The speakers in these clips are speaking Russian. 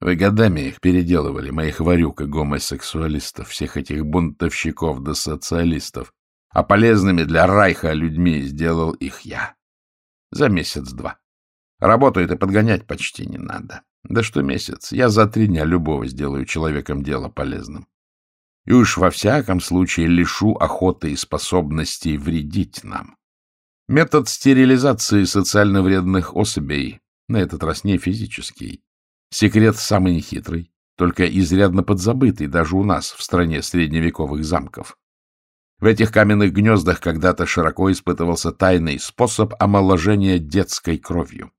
Вы годами их переделывали, моих варюк и гомосексуалистов, всех этих бунтовщиков да социалистов, а полезными для Райха людьми сделал их я. За месяц-два. Работу-то подгонять почти не надо. Да что месяц, я за три дня любого сделаю человеком дело полезным. И уж во всяком случае лишу охоты и способностей вредить нам. Метод стерилизации социально вредных особей, на этот раз не физический. Секрет самый нехитрый, только изрядно подзабытый даже у нас, в стране средневековых замков. В этих каменных гнездах когда-то широко испытывался тайный способ омоложения детской кровью.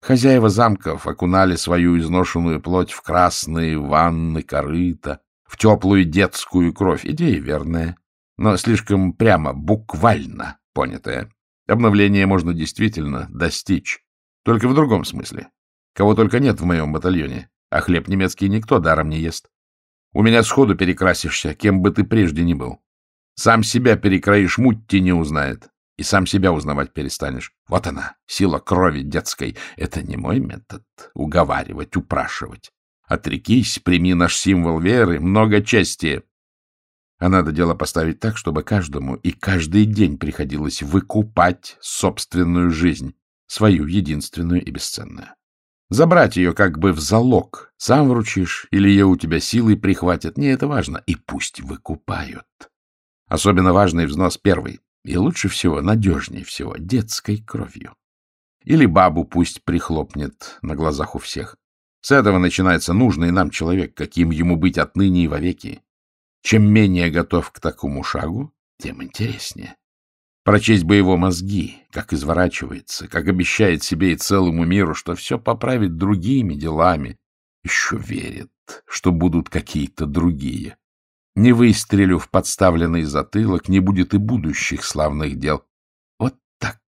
Хозяева замков окунали свою изношенную плоть в красные ванны, корыта, в теплую детскую кровь. Идея верная, но слишком прямо, буквально понятая. Обновление можно действительно достичь, только в другом смысле. Кого только нет в моем батальоне, а хлеб немецкий никто даром не ест. У меня сходу перекрасишься, кем бы ты прежде ни был. Сам себя перекроишь, мутти не узнает и сам себя узнавать перестанешь. Вот она, сила крови детской. Это не мой метод — уговаривать, упрашивать. Отрекись, прими наш символ веры, много чести. А надо дело поставить так, чтобы каждому и каждый день приходилось выкупать собственную жизнь, свою единственную и бесценную. Забрать ее как бы в залог. Сам вручишь, или ее у тебя силой прихватят. Не это важно. И пусть выкупают. Особенно важный взнос первый. И лучше всего, надежнее всего, детской кровью. Или бабу пусть прихлопнет на глазах у всех. С этого начинается нужный нам человек, каким ему быть отныне и вовеки. Чем менее готов к такому шагу, тем интереснее. Прочесть бы его мозги, как изворачивается, как обещает себе и целому миру, что все поправит другими делами, еще верит, что будут какие-то другие. Не выстрелю в подставленный затылок, не будет и будущих славных дел. Вот так.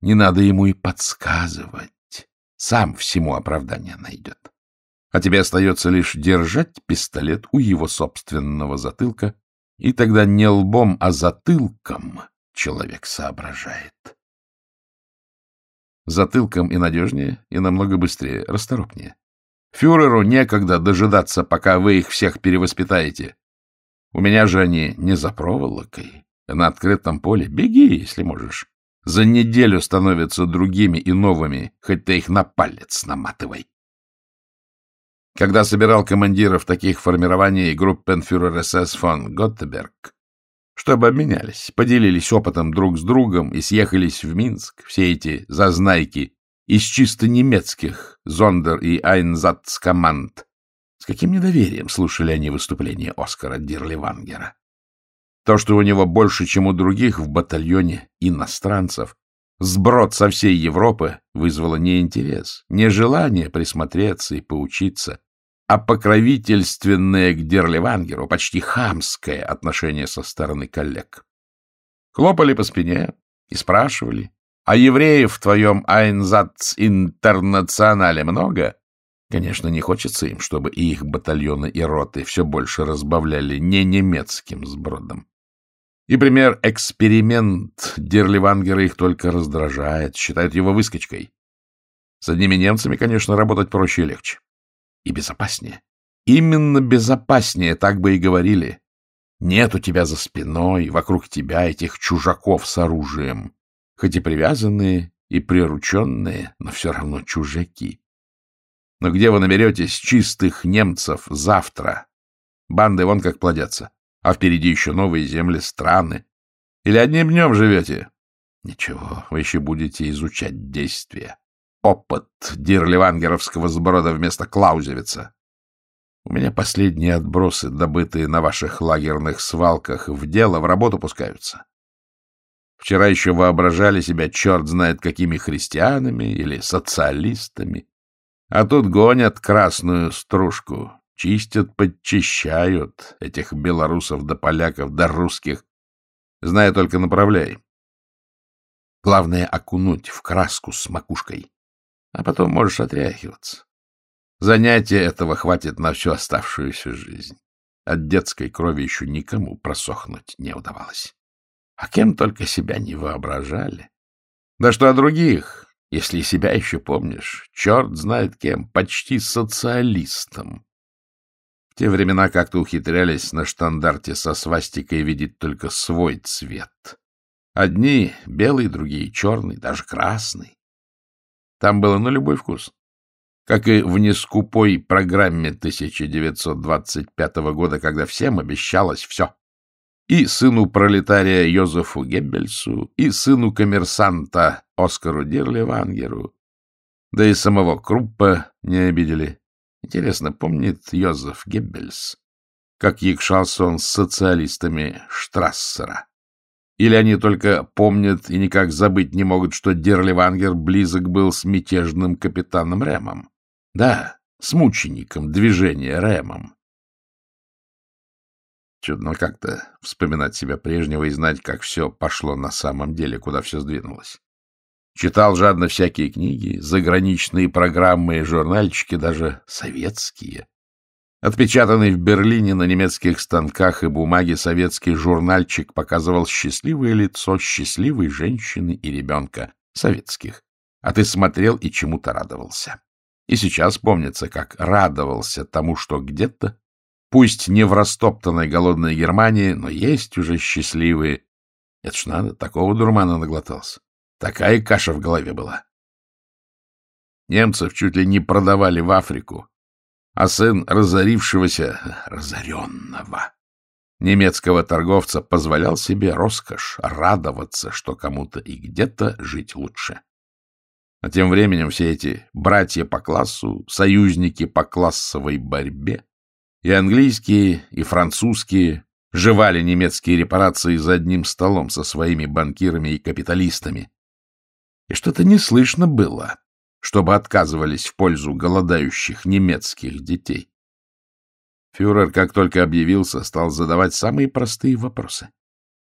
Не надо ему и подсказывать. Сам всему оправдание найдет. А тебе остается лишь держать пистолет у его собственного затылка, и тогда не лбом, а затылком человек соображает. Затылком и надежнее, и намного быстрее, расторопнее. Фюреру некогда дожидаться, пока вы их всех перевоспитаете. У меня же они не за проволокой, на открытом поле. Беги, если можешь. За неделю становятся другими и новыми, хоть ты их на палец наматывай. Когда собирал командиров таких формирований группенфюрер СС фон Готтеберг, чтобы обменялись, поделились опытом друг с другом и съехались в Минск, все эти зазнайки из чисто немецких Зондер и Айнзатскоманд, с каким недоверием слушали они выступления Оскара Дирливангера. То, что у него больше, чем у других в батальоне иностранцев, сброд со всей Европы, вызвало не интерес, не желание присмотреться и поучиться, а покровительственное к Дерливангеру, почти хамское отношение со стороны коллег. Хлопали по спине и спрашивали, а евреев в твоем Айнзац-интернационале много? Конечно, не хочется им, чтобы и их батальоны и роты все больше разбавляли не немецким сбродом. И пример эксперимент Дерливангера их только раздражает, считают его выскочкой. С одними немцами, конечно, работать проще и легче. И безопаснее. Именно безопаснее, так бы и говорили. Нет у тебя за спиной, вокруг тебя этих чужаков с оружием, хоть и привязанные и прирученные, но все равно чужаки. Но где вы наберетесь чистых немцев завтра? Банды вон как плодятся. А впереди еще новые земли, страны. Или одним днем живете? Ничего, вы еще будете изучать действия. Опыт дирливангеровского сброда вместо Клаузевица. У меня последние отбросы, добытые на ваших лагерных свалках, в дело, в работу пускаются. Вчера еще воображали себя черт знает какими христианами или социалистами. А тут гонят красную стружку, чистят, подчищают этих белорусов да поляков да русских. Зная только направляй. Главное — окунуть в краску с макушкой, а потом можешь отряхиваться. Занятия этого хватит на всю оставшуюся жизнь. От детской крови еще никому просохнуть не удавалось. А кем только себя не воображали. Да что о других, если себя еще помнишь, черт знает кем, почти социалистом. В те времена как-то ухитрялись на штандарте со свастикой видеть только свой цвет. Одни белый, другие черный, даже красный. Там было на любой вкус. Как и в нескупой программе 1925 года, когда всем обещалось все. И сыну пролетария Йозефу Геббельсу, и сыну коммерсанта Оскару Дирлевангеру, да и самого Круппа не обидели. Интересно, помнит Йозеф Геббельс, как якшался он с социалистами Штрассера? Или они только помнят и никак забыть не могут, что Дерливангер близок был с мятежным капитаном Рэмом? Да, с мучеником движения Рэмом. Чудно как-то вспоминать себя прежнего и знать, как все пошло на самом деле, куда все сдвинулось. Читал жадно всякие книги, заграничные программы и журнальчики, даже советские. Отпечатанный в Берлине на немецких станках и бумаге советский журнальчик показывал счастливое лицо счастливой женщины и ребенка, советских. А ты смотрел и чему-то радовался. И сейчас помнится, как радовался тому, что где-то Пусть не в растоптанной голодной Германии, но есть уже счастливые. Это ж надо, такого дурмана наглотался. Такая каша в голове была. Немцев чуть ли не продавали в Африку, а сын разорившегося, разоренного немецкого торговца позволял себе роскошь радоваться, что кому-то и где-то жить лучше. А тем временем все эти братья по классу, союзники по классовой борьбе, и английские, и французские жевали немецкие репарации за одним столом со своими банкирами и капиталистами. И что-то не слышно было, чтобы отказывались в пользу голодающих немецких детей. Фюрер, как только объявился, стал задавать самые простые вопросы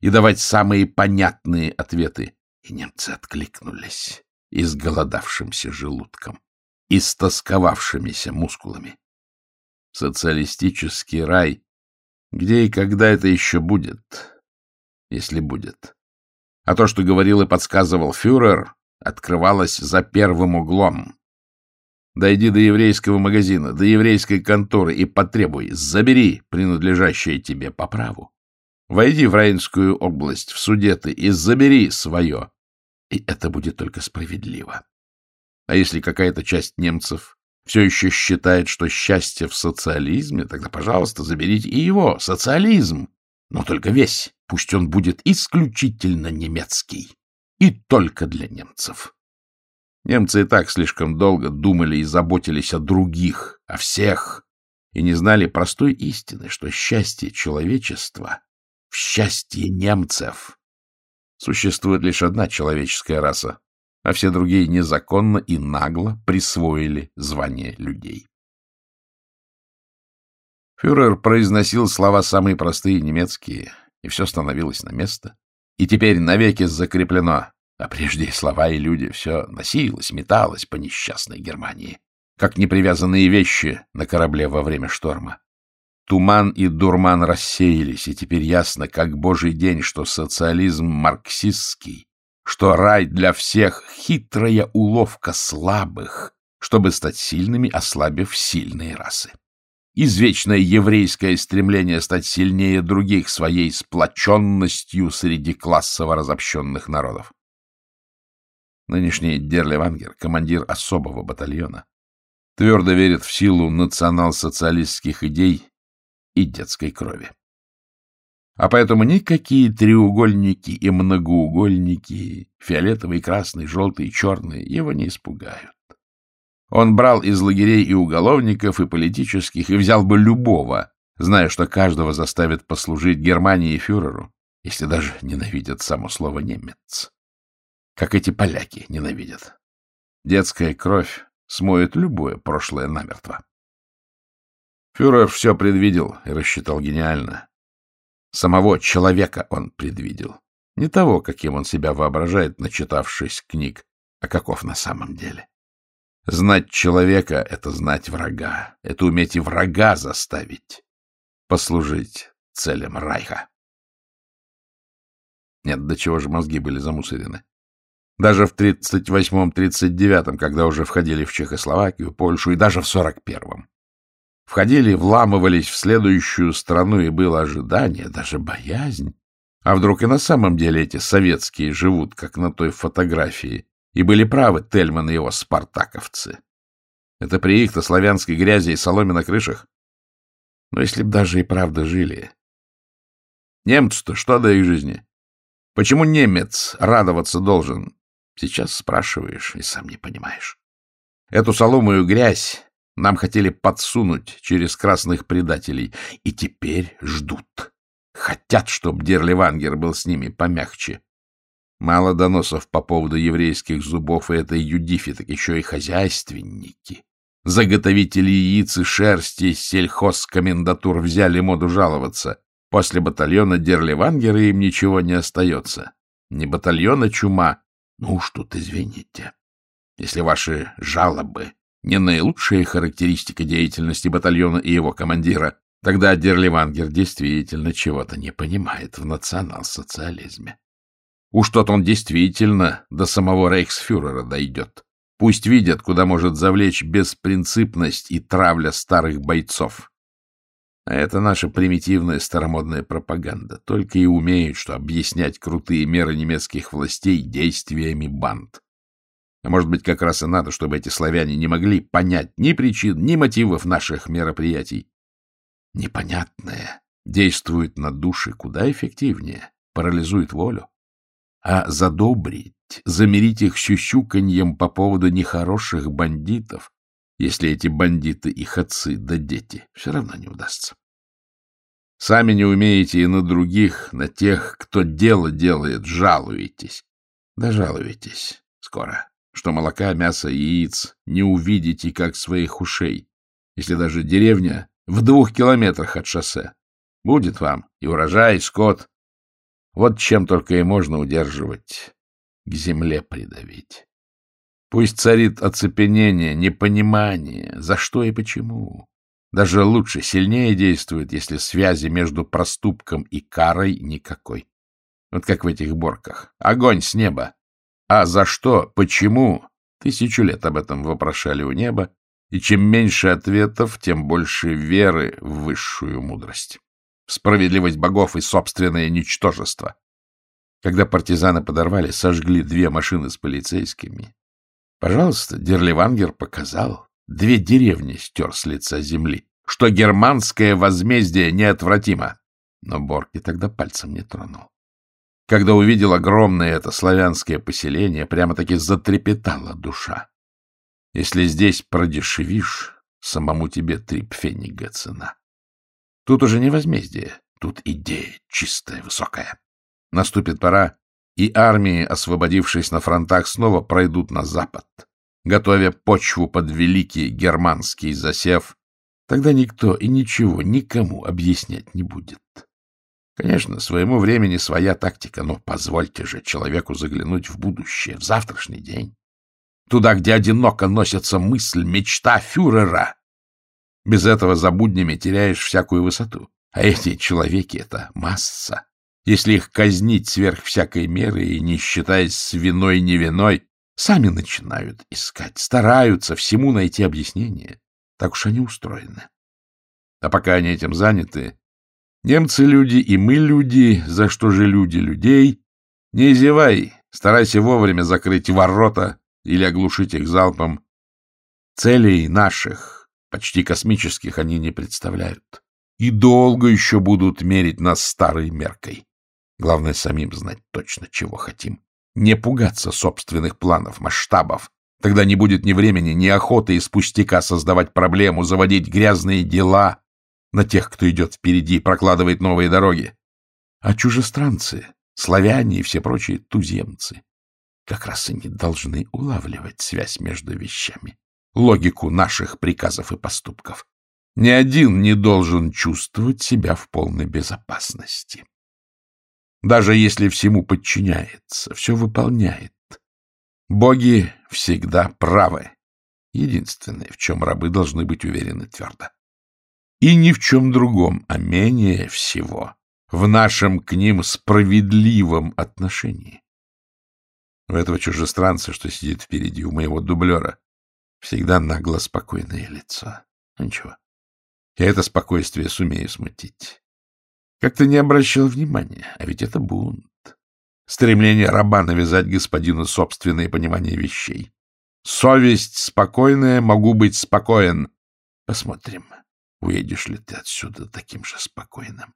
и давать самые понятные ответы. И немцы откликнулись изголодавшимся желудком, истосковавшимися мускулами социалистический рай, где и когда это еще будет, если будет. А то, что говорил и подсказывал фюрер, открывалось за первым углом. Дойди до еврейского магазина, до еврейской конторы и потребуй, забери принадлежащее тебе по праву. Войди в Рейнскую область, в Судеты, и забери свое. И это будет только справедливо. А если какая-то часть немцев все еще считает, что счастье в социализме, тогда, пожалуйста, заберите и его, социализм, но только весь, пусть он будет исключительно немецкий и только для немцев. Немцы и так слишком долго думали и заботились о других, о всех, и не знали простой истины, что счастье человечества в счастье немцев. Существует лишь одна человеческая раса а все другие незаконно и нагло присвоили звание людей. Фюрер произносил слова самые простые немецкие, и все становилось на место. И теперь навеки закреплено, а прежде слова и люди все носилось, металось по несчастной Германии, как непривязанные вещи на корабле во время шторма. Туман и дурман рассеялись, и теперь ясно, как божий день, что социализм марксистский что рай для всех — хитрая уловка слабых, чтобы стать сильными, ослабив сильные расы. Извечное еврейское стремление стать сильнее других своей сплоченностью среди классово разобщенных народов. Нынешний Дерлевангер, командир особого батальона, твердо верит в силу национал-социалистских идей и детской крови. А поэтому никакие треугольники и многоугольники, фиолетовый, красный, желтый, черный, его не испугают. Он брал из лагерей и уголовников, и политических, и взял бы любого, зная, что каждого заставит послужить Германии и фюреру, если даже ненавидят само слово «немец». Как эти поляки ненавидят. Детская кровь смоет любое прошлое намертво. Фюрер все предвидел и рассчитал гениально. Самого человека он предвидел. Не того, каким он себя воображает, начитавшись книг, а каков на самом деле. Знать человека — это знать врага, это уметь и врага заставить послужить целям Райха. Нет, до чего же мозги были замусорены. Даже в 38-39, когда уже входили в Чехословакию, Польшу и даже в 41-м. Входили, вламывались в следующую страну, и было ожидание, даже боязнь. А вдруг и на самом деле эти советские живут, как на той фотографии, и были правы Тельман и его спартаковцы. Это при их-то славянской грязи и соломе на крышах. Но если б даже и правда жили. Немцы-то что до их жизни? Почему немец радоваться должен? Сейчас спрашиваешь и сам не понимаешь. Эту соломую грязь нам хотели подсунуть через красных предателей, и теперь ждут. Хотят, чтобы Дерливангер был с ними помягче. Мало доносов по поводу еврейских зубов и этой Юдифи, так еще и хозяйственники. Заготовители яиц и шерсти сельхозкомендатур взяли моду жаловаться. После батальона Дерливангера им ничего не остается. Не батальона чума. Ну уж тут извините. Если ваши жалобы не наилучшая характеристика деятельности батальона и его командира, тогда Дерливангер действительно чего-то не понимает в национал-социализме. Уж тот он действительно до самого рейхсфюрера дойдет. Пусть видят, куда может завлечь беспринципность и травля старых бойцов. А это наша примитивная старомодная пропаганда. Только и умеют, что объяснять крутые меры немецких властей действиями банд. А может быть, как раз и надо, чтобы эти славяне не могли понять ни причин, ни мотивов наших мероприятий. Непонятное действует на души куда эффективнее, парализует волю. А задобрить, замерить их щущуканьем по поводу нехороших бандитов, если эти бандиты их отцы да дети, все равно не удастся. Сами не умеете и на других, на тех, кто дело делает, жалуетесь. Да жалуетесь скоро что молока, мяса яиц не увидите, как своих ушей, если даже деревня в двух километрах от шоссе. Будет вам и урожай, и скот. Вот чем только и можно удерживать, к земле придавить. Пусть царит оцепенение, непонимание, за что и почему. Даже лучше, сильнее действует, если связи между проступком и карой никакой. Вот как в этих борках. Огонь с неба. А за что, почему? Тысячу лет об этом вопрошали у неба, и чем меньше ответов, тем больше веры в высшую мудрость, справедливость богов и собственное ничтожество. Когда партизаны подорвали, сожгли две машины с полицейскими. Пожалуйста, Дерливангер показал, две деревни стер с лица земли, что германское возмездие неотвратимо. Но Борки тогда пальцем не тронул. Когда увидел огромное это славянское поселение, прямо-таки затрепетала душа. Если здесь продешевишь, самому тебе три пфенига цена. Тут уже не возмездие, тут идея чистая, высокая. Наступит пора, и армии, освободившись на фронтах, снова пройдут на запад, готовя почву под великий германский засев. Тогда никто и ничего никому объяснять не будет. Конечно, своему времени своя тактика, но позвольте же человеку заглянуть в будущее, в завтрашний день. Туда, где одиноко носится мысль, мечта фюрера. Без этого за буднями теряешь всякую высоту. А эти человеки — это масса. Если их казнить сверх всякой меры и не считаясь с виной не виной, сами начинают искать, стараются всему найти объяснение. Так уж они устроены. А пока они этим заняты, Немцы люди, и мы люди, за что же люди людей? Не зевай, старайся вовремя закрыть ворота или оглушить их залпом. Целей наших, почти космических, они не представляют. И долго еще будут мерить нас старой меркой. Главное самим знать точно, чего хотим. Не пугаться собственных планов, масштабов. Тогда не будет ни времени, ни охоты из пустяка создавать проблему, заводить грязные дела, на тех, кто идет впереди прокладывает новые дороги. А чужестранцы, славяне и все прочие туземцы как раз и не должны улавливать связь между вещами, логику наших приказов и поступков. Ни один не должен чувствовать себя в полной безопасности. Даже если всему подчиняется, все выполняет. Боги всегда правы. Единственное, в чем рабы должны быть уверены твердо и ни в чем другом, а менее всего в нашем к ним справедливом отношении. У этого чужестранца, что сидит впереди у моего дублера, всегда нагло спокойное лицо. Ну, ничего, я это спокойствие сумею смутить. Как-то не обращал внимания, а ведь это бунт. Стремление раба навязать господину собственное понимание вещей. Совесть спокойная, могу быть спокоен. Посмотрим, уедешь ли ты отсюда таким же спокойным.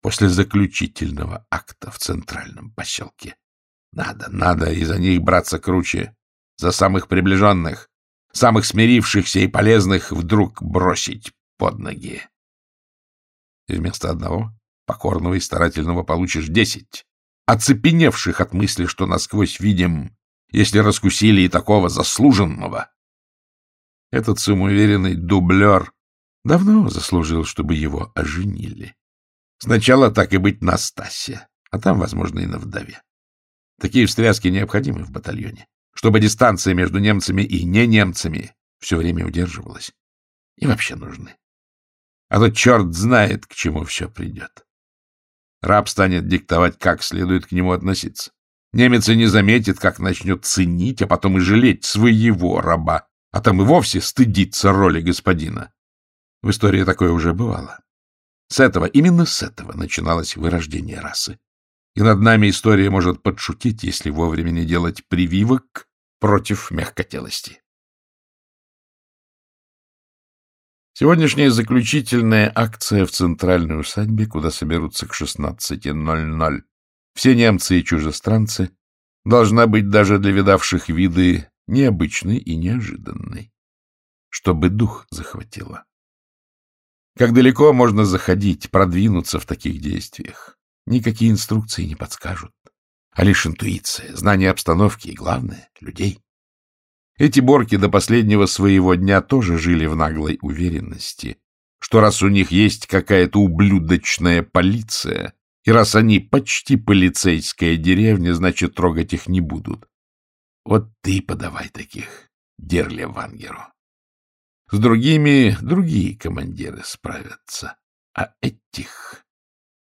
После заключительного акта в центральном поселке. Надо, надо и за них браться круче. За самых приближенных, самых смирившихся и полезных вдруг бросить под ноги. И вместо одного, покорного и старательного, получишь десять, оцепеневших от мысли, что насквозь видим, если раскусили и такого заслуженного. Этот самоуверенный дублер давно заслужил, чтобы его оженили. Сначала так и быть Настасья, а там, возможно, и на вдове. Такие встряски необходимы в батальоне, чтобы дистанция между немцами и не немцами все время удерживалась. И вообще нужны. А то черт знает, к чему все придет. Раб станет диктовать, как следует к нему относиться. Немец и не заметит, как начнет ценить, а потом и жалеть своего раба, а там и вовсе стыдиться роли господина. В истории такое уже бывало. С этого, именно с этого начиналось вырождение расы. И над нами история может подшутить, если вовремя не делать прививок против мягкотелости. Сегодняшняя заключительная акция в центральной усадьбе, куда соберутся к 16.00 все немцы и чужестранцы, должна быть даже для видавших виды необычной и неожиданной, чтобы дух захватило. Как далеко можно заходить, продвинуться в таких действиях? Никакие инструкции не подскажут, а лишь интуиция, знание обстановки и, главное, людей. Эти борки до последнего своего дня тоже жили в наглой уверенности, что раз у них есть какая-то ублюдочная полиция, и раз они почти полицейская деревня, значит, трогать их не будут. Вот ты подавай таких Дерле Вангеру. С другими другие командиры справятся, а этих,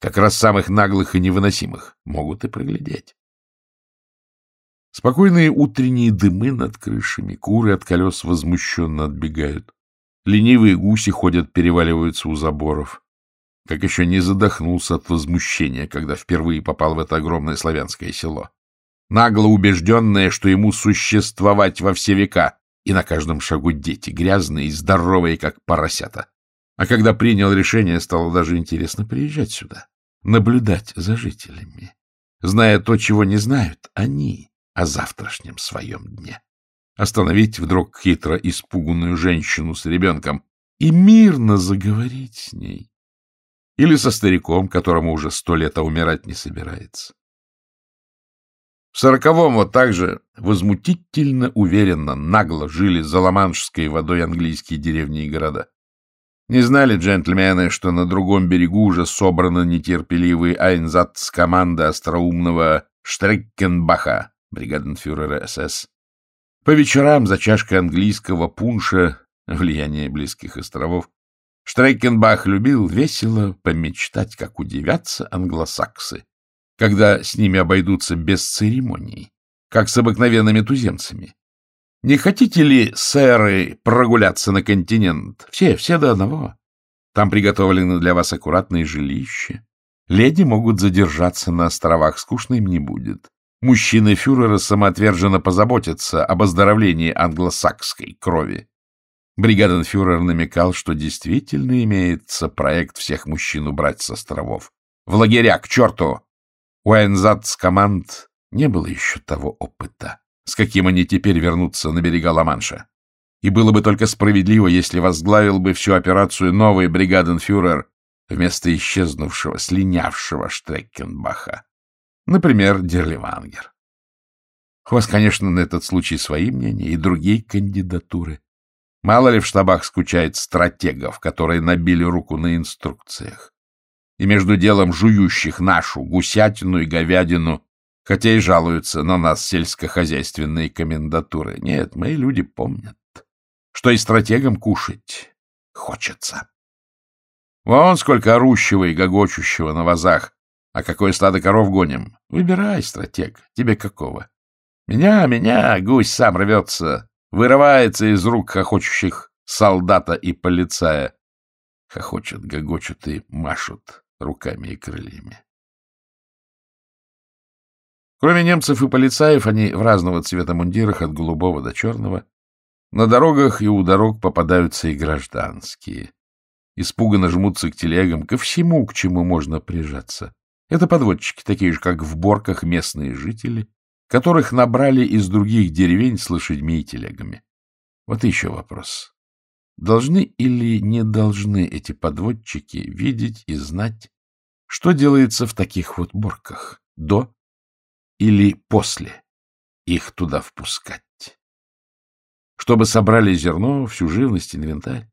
как раз самых наглых и невыносимых, могут и проглядеть. Спокойные утренние дымы над крышами, куры от колес возмущенно отбегают. Ленивые гуси ходят, переваливаются у заборов. Как еще не задохнулся от возмущения, когда впервые попал в это огромное славянское село. Нагло убежденное, что ему существовать во все века, и на каждом шагу дети, грязные и здоровые, как поросята. А когда принял решение, стало даже интересно приезжать сюда, наблюдать за жителями, зная то, чего не знают они о завтрашнем своем дне. Остановить вдруг хитро испуганную женщину с ребенком и мирно заговорить с ней. Или со стариком, которому уже сто лет, а умирать не собирается. В сороковом вот так же возмутительно уверенно, нагло жили за ламаншской водой английские деревни и города. Не знали джентльмены, что на другом берегу уже собрана нетерпеливый айнзац команда остроумного Штреккенбаха, бригаденфюрера СС. По вечерам за чашкой английского пунша, влияние близких островов, Штрейкенбах любил весело помечтать, как удивятся англосаксы, когда с ними обойдутся без церемоний, как с обыкновенными туземцами. Не хотите ли, сэры, прогуляться на континент? Все, все до одного. Там приготовлены для вас аккуратные жилища. Леди могут задержаться на островах, скучно им не будет мужчины фюрера самоотверженно позаботятся об оздоровлении англосакской крови. Бригаденфюрер намекал, что действительно имеется проект всех мужчин убрать с островов. В лагеря, к черту! У Айнзадс команд не было еще того опыта, с каким они теперь вернутся на берега Ла-Манша. И было бы только справедливо, если возглавил бы всю операцию новый бригаденфюрер вместо исчезнувшего, слинявшего Штреккенбаха. Например, Дерливангер. У вас, конечно, на этот случай свои мнения и другие кандидатуры. Мало ли в штабах скучает стратегов, которые набили руку на инструкциях. И между делом жующих нашу гусятину и говядину, хотя и жалуются на нас сельскохозяйственные комендатуры. Нет, мои люди помнят, что и стратегам кушать хочется. Вон сколько орущего и гогочущего на вазах, а какое стадо коров гоним? Выбирай, стратег. Тебе какого? Меня, меня, гусь сам рвется, вырывается из рук хохочущих солдата и полицая. Хохочут, гогочут и машут руками и крыльями. Кроме немцев и полицаев, они в разного цвета мундирах от голубого до черного. На дорогах и у дорог попадаются и гражданские. Испуганно жмутся к телегам, ко всему, к чему можно прижаться. Это подводчики, такие же, как в Борках местные жители, которых набрали из других деревень с лошадьми и телегами. Вот еще вопрос. Должны или не должны эти подводчики видеть и знать, что делается в таких вот Борках до или после их туда впускать? Чтобы собрали зерно, всю живность, инвентарь.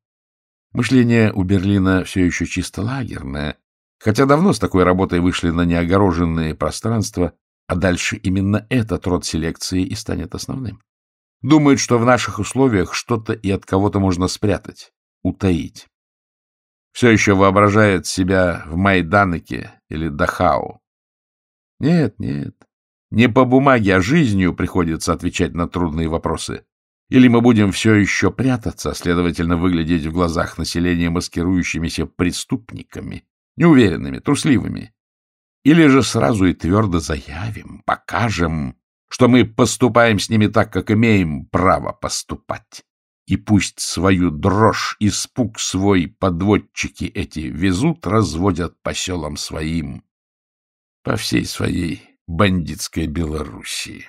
Мышление у Берлина все еще чисто лагерное, хотя давно с такой работой вышли на неогороженные пространства, а дальше именно этот род селекции и станет основным. Думают, что в наших условиях что-то и от кого-то можно спрятать, утаить. Все еще воображает себя в Майданыке или Дахау. Нет, нет, не по бумаге, а жизнью приходится отвечать на трудные вопросы. Или мы будем все еще прятаться, а следовательно, выглядеть в глазах населения маскирующимися преступниками, неуверенными, трусливыми. Или же сразу и твердо заявим, покажем, что мы поступаем с ними так, как имеем право поступать. И пусть свою дрожь, испуг свой подводчики эти везут, разводят по селам своим, по всей своей бандитской Белоруссии.